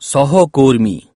সহকর্মী